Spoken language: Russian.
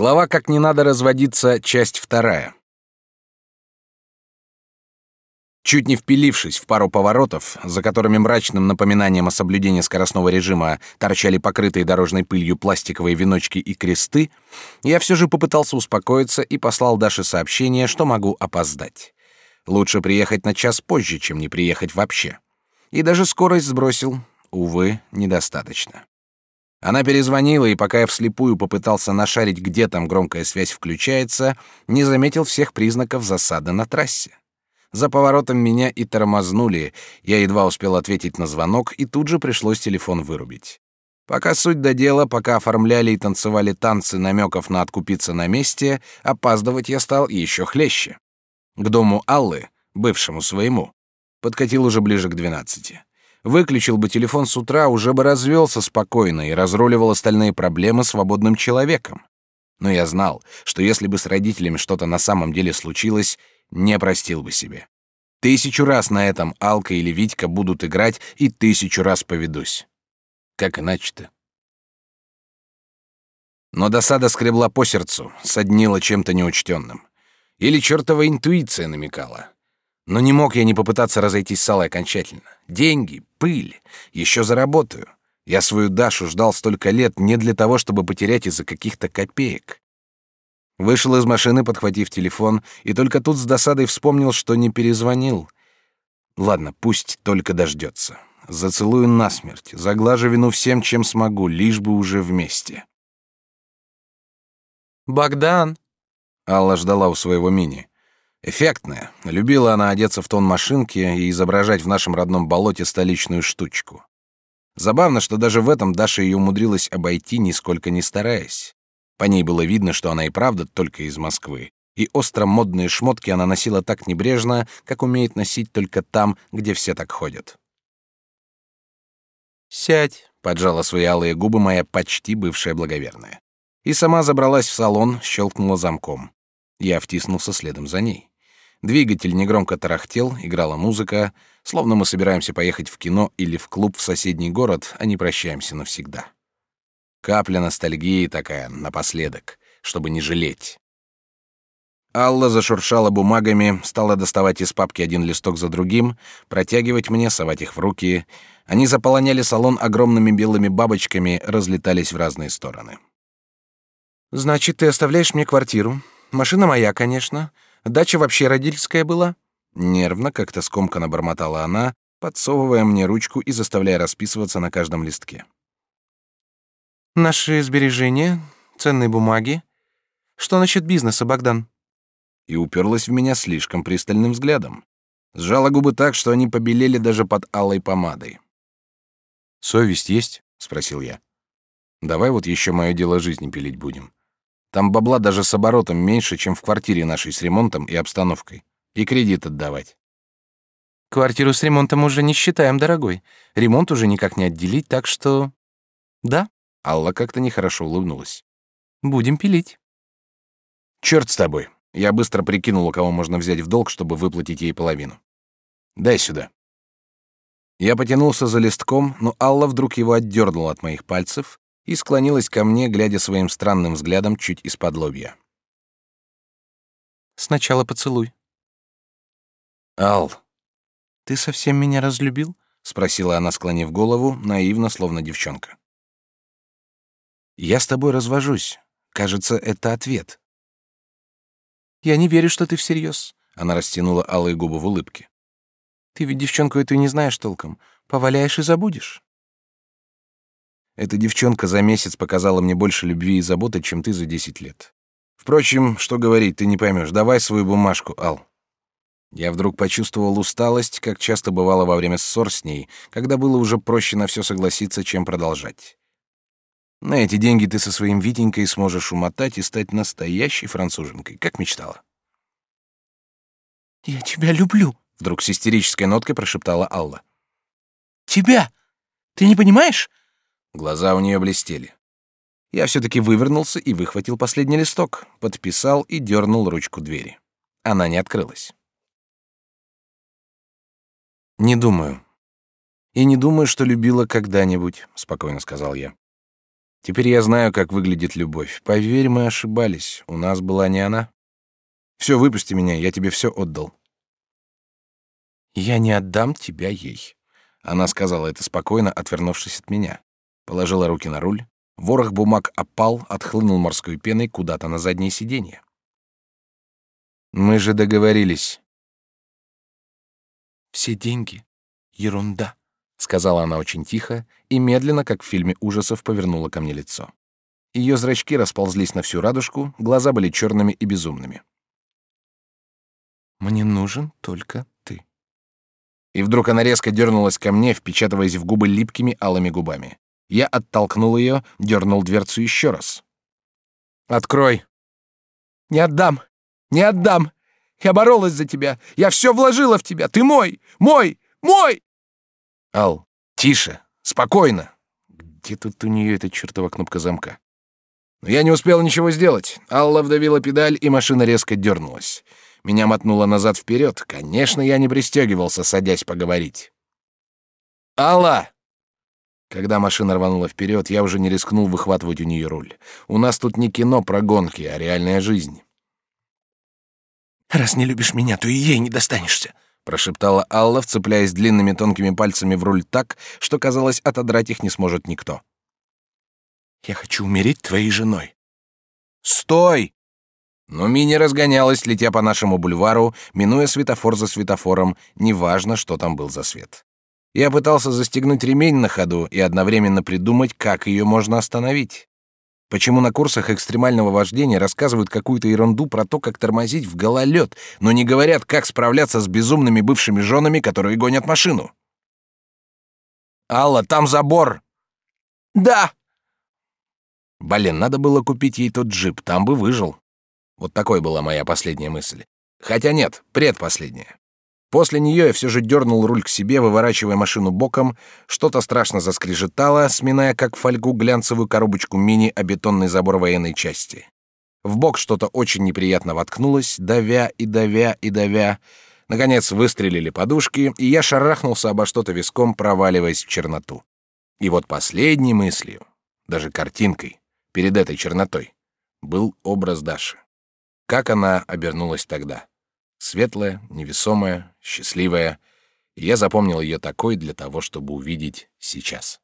Глава «Как не надо разводиться», часть вторая. Чуть не впилившись в пару поворотов, за которыми мрачным напоминанием о соблюдении скоростного режима торчали покрытые дорожной пылью пластиковые веночки и кресты, я все же попытался успокоиться и послал Даше сообщение, что могу опоздать. Лучше приехать на час позже, чем не приехать вообще. И даже скорость сбросил, увы, недостаточно. Она перезвонила, и пока я вслепую попытался нашарить, где там громкая связь включается, не заметил всех признаков засады на трассе. За поворотом меня и тормознули, я едва успел ответить на звонок, и тут же пришлось телефон вырубить. Пока суть до дела, пока оформляли и танцевали танцы намеков на откупиться на месте, опаздывать я стал еще хлеще. К дому Аллы, бывшему своему, подкатил уже ближе к двенадцати. Выключил бы телефон с утра, уже бы развелся спокойно и разруливал остальные проблемы свободным человеком. Но я знал, что если бы с родителями что-то на самом деле случилось, не простил бы себе. Тысячу раз на этом Алка или Витька будут играть, и тысячу раз поведусь. Как иначе-то? Но досада скребла по сердцу, соднила чем-то неучтенным. Или чертова интуиция намекала. Но не мог я не попытаться разойтись с Аллой окончательно. Деньги, пыль, еще заработаю. Я свою Дашу ждал столько лет не для того, чтобы потерять из-за каких-то копеек. Вышел из машины, подхватив телефон, и только тут с досадой вспомнил, что не перезвонил. Ладно, пусть только дождется. Зацелую насмерть, заглажу вину всем, чем смогу, лишь бы уже вместе. «Богдан!» Алла ждала у своего мини. Эффектная. Любила она одеться в тон машинки и изображать в нашем родном болоте столичную штучку. Забавно, что даже в этом Даша ее умудрилась обойти, нисколько не стараясь. По ней было видно, что она и правда только из Москвы. И остро модные шмотки она носила так небрежно, как умеет носить только там, где все так ходят. «Сядь», — поджала свои алые губы моя почти бывшая благоверная. И сама забралась в салон, щелкнула замком. Я втиснулся следом за ней. Двигатель негромко тарахтел, играла музыка, словно мы собираемся поехать в кино или в клуб в соседний город, а не прощаемся навсегда. Капля ностальгии такая, напоследок, чтобы не жалеть. Алла зашуршала бумагами, стала доставать из папки один листок за другим, протягивать мне, совать их в руки. Они заполоняли салон огромными белыми бабочками, разлетались в разные стороны. «Значит, ты оставляешь мне квартиру. Машина моя, конечно. Дача вообще родительская была?» Нервно, как-то скомканно бормотала она, подсовывая мне ручку и заставляя расписываться на каждом листке. «Наши сбережения, ценные бумаги. Что насчет бизнеса, Богдан?» И уперлась в меня слишком пристальным взглядом. Сжала губы так, что они побелели даже под алой помадой. «Совесть есть?» — спросил я. «Давай вот еще мое дело жизни пилить будем. Там бабла даже с оборотом меньше, чем в квартире нашей с ремонтом и обстановкой. И кредит отдавать. Квартиру с ремонтом уже не считаем дорогой. Ремонт уже никак не отделить, так что... Да. Алла как-то нехорошо улыбнулась. Будем пилить. Черт с тобой. Я быстро прикинул, у кого можно взять в долг, чтобы выплатить ей половину. Дай сюда. Я потянулся за листком, но Алла вдруг его отдернула от моих пальцев и склонилась ко мне, глядя своим странным взглядом чуть из-под лобья. «Сначала поцелуй». «Ал, ты совсем меня разлюбил?» — спросила она, склонив голову, наивно, словно девчонка. «Я с тобой развожусь. Кажется, это ответ». «Я не верю, что ты всерьез», — она растянула алые губы в улыбке. «Ты ведь девчонку эту не знаешь толком. Поваляешь и забудешь». Эта девчонка за месяц показала мне больше любви и заботы, чем ты за десять лет. Впрочем, что говорить, ты не поймешь. Давай свою бумажку, Ал. Я вдруг почувствовал усталость, как часто бывало во время ссор с ней, когда было уже проще на все согласиться, чем продолжать. На эти деньги ты со своим Витенькой сможешь умотать и стать настоящей француженкой, как мечтала. «Я тебя люблю», — вдруг с истерической ноткой прошептала Алла. «Тебя! Ты не понимаешь? Глаза у нее блестели. Я все-таки вывернулся и выхватил последний листок, подписал и дернул ручку двери. Она не открылась. «Не думаю. И не думаю, что любила когда-нибудь», — спокойно сказал я. Теперь я знаю, как выглядит любовь. Поверь, мы ошибались. У нас была не она. Все, выпусти меня, я тебе все отдал. Я не отдам тебя ей. Она сказала это спокойно, отвернувшись от меня. Положила руки на руль. Ворох бумаг опал, отхлынул морской пеной куда-то на заднее сиденье. Мы же договорились. Все деньги — ерунда, — сказала она очень тихо и медленно, как в фильме ужасов, повернула ко мне лицо. Ее зрачки расползлись на всю радужку, глаза были черными и безумными. «Мне нужен только ты». И вдруг она резко дернулась ко мне, впечатываясь в губы липкими алыми губами. Я оттолкнул ее, дернул дверцу еще раз. «Открой!» «Не отдам! Не отдам! Я боролась за тебя! Я все вложила в тебя! Ты мой! Мой! Мой!» «Ал, тише! Спокойно!» Где тут у нее эта чертова кнопка замка? Но я не успел ничего сделать. Алла вдавила педаль, и машина резко дернулась. Меня мотнуло назад вперед. Конечно, я не пристегивался, садясь поговорить. «Алла!» Когда машина рванула вперед, я уже не рискнул выхватывать у нее руль. У нас тут не кино про гонки, а реальная жизнь. «Раз не любишь меня, то и ей не достанешься», — прошептала Алла, вцепляясь длинными тонкими пальцами в руль так, что, казалось, отодрать их не сможет никто. «Я хочу умереть твоей женой». «Стой!» Но Мини разгонялась, летя по нашему бульвару, минуя светофор за светофором, неважно, что там был за свет. Я пытался застегнуть ремень на ходу и одновременно придумать, как ее можно остановить. Почему на курсах экстремального вождения рассказывают какую-то ерунду про то, как тормозить в гололед, но не говорят, как справляться с безумными бывшими женами, которые гонят машину? «Алла, там забор!» «Да!» Блин, надо было купить ей тот джип, там бы выжил. Вот такой была моя последняя мысль. Хотя нет, предпоследняя. После нее я все же дернул руль к себе, выворачивая машину боком. Что-то страшно заскрежетало, сминая как фольгу глянцевую коробочку мини о бетонный забор военной части. В бок что-то очень неприятно воткнулось, давя и давя и давя. Наконец выстрелили подушки, и я шарахнулся обо что-то виском, проваливаясь в черноту. И вот последней мыслью, даже картинкой, перед этой чернотой, был образ Даши. Как она обернулась тогда? Светлая, невесомая, счастливая. И я запомнил ее такой для того, чтобы увидеть сейчас.